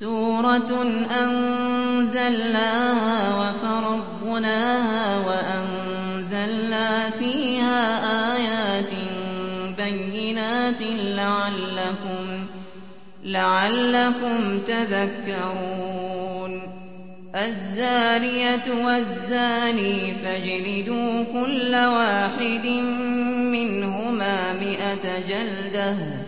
سُورَةٌ أَنزَلْنَاهَا وَفَرَضْنَاهَا وَأَنزَلْنَا فِيهَا آيَاتٍ بَيِّنَاتٍ لَّعَلَّكُمْ تَذَكَّرُونَ. الزَّانِيَةُ وَالزَّانِي فَاجْلِدُوا كُلَّ وَاحِدٍ مِّنْهُمَا مِائَةَ جَلْدَةٍ.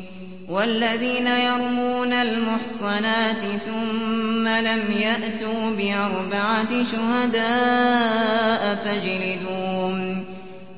وَالَّذِينَ يَرْمُونَ الْمُحْصَنَاتِ ثُمَّ لَمْ يَأْتُوا بِأَرْبَعَةِ شُهَدَاءَ فَاجْلِدُوهُمْ.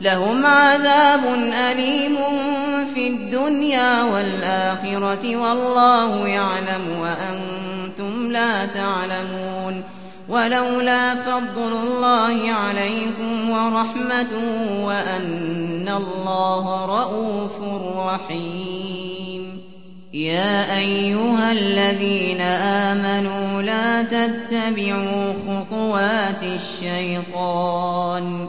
لهم عذاب أليم في الدنيا والآخرة والله يعلم وأنتم لا تعلمون ولولا فضل الله عليكم ورحمته وأن الله رءوف رحيم. يا أيها الذين آمنوا لا تتبعوا خطوات الشيطان.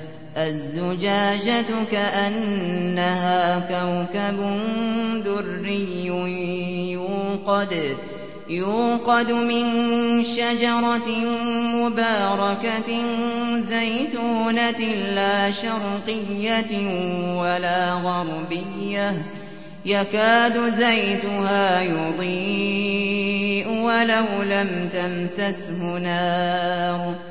الزجاجة كأنها كوكب دري يوقد يوقد من شجرة مباركة زيتونة لا شرقية ولا غربية. يكاد زيتها يضيء ولو لم تمسسه نار.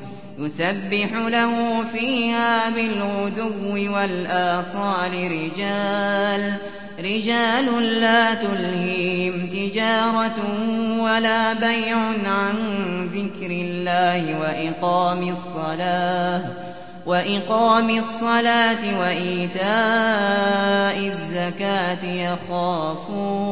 يسبح له فيها بالغدو والآصال رجال رجال لا تلهيهم تجارة ولا بيع عن ذكر الله وإقام الصلاة وإقام الصلاة وإيتاء الزكاة يخافون.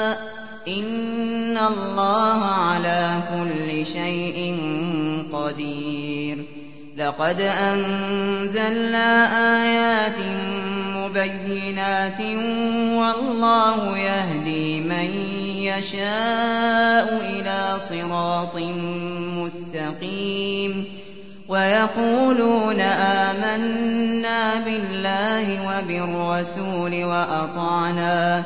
الله على كل شيء قدير. لقد أنزلنا آيات مبينات والله يهدي من يشاء إلى صراط مستقيم. ويقولون آمنا بالله وبالرسول وأطعنا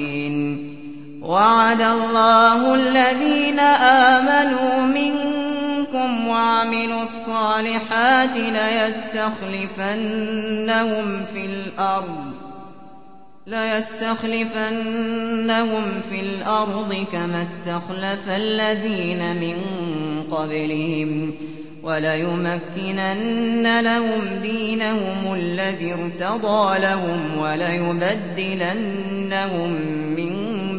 وعد الله الذين آمنوا منكم وعملوا الصالحات ليستخلفنهم في الأرض ليستخلفنهم في الأرض كما استخلف الذين من قبلهم وَلَيُمَكِّنَنَّ لَهُمْ دِينَهُمُ الَّذِي ارْتَضَىٰ لَهُمْ وَلَيُبَدِّلَنَّهُم مِّن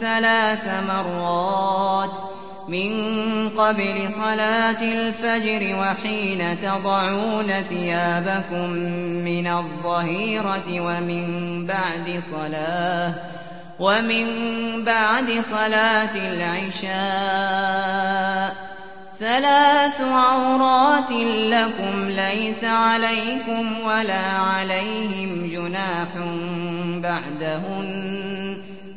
ثَلَاثَ مَرَّاتٍ مِّن قَبْلِ صَلَاةِ الْفَجْرِ وَحِينَ تَضَعُونَ ثِيَابَكُم مِّنَ الظَّهِيرَةِ وَمِن بَعْدِ صَلَاةِ الْعِشَاءِ ۚ ثَلَاثُ عَوْرَاتٍ لَّكُمْ لَيْسَ عَلَيْكُمْ وَلَا عَلَيْهِمْ جُنَاحٌ بَعْدَهُنَّ ۚ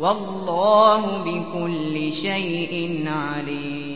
والله بكل شيء عليم.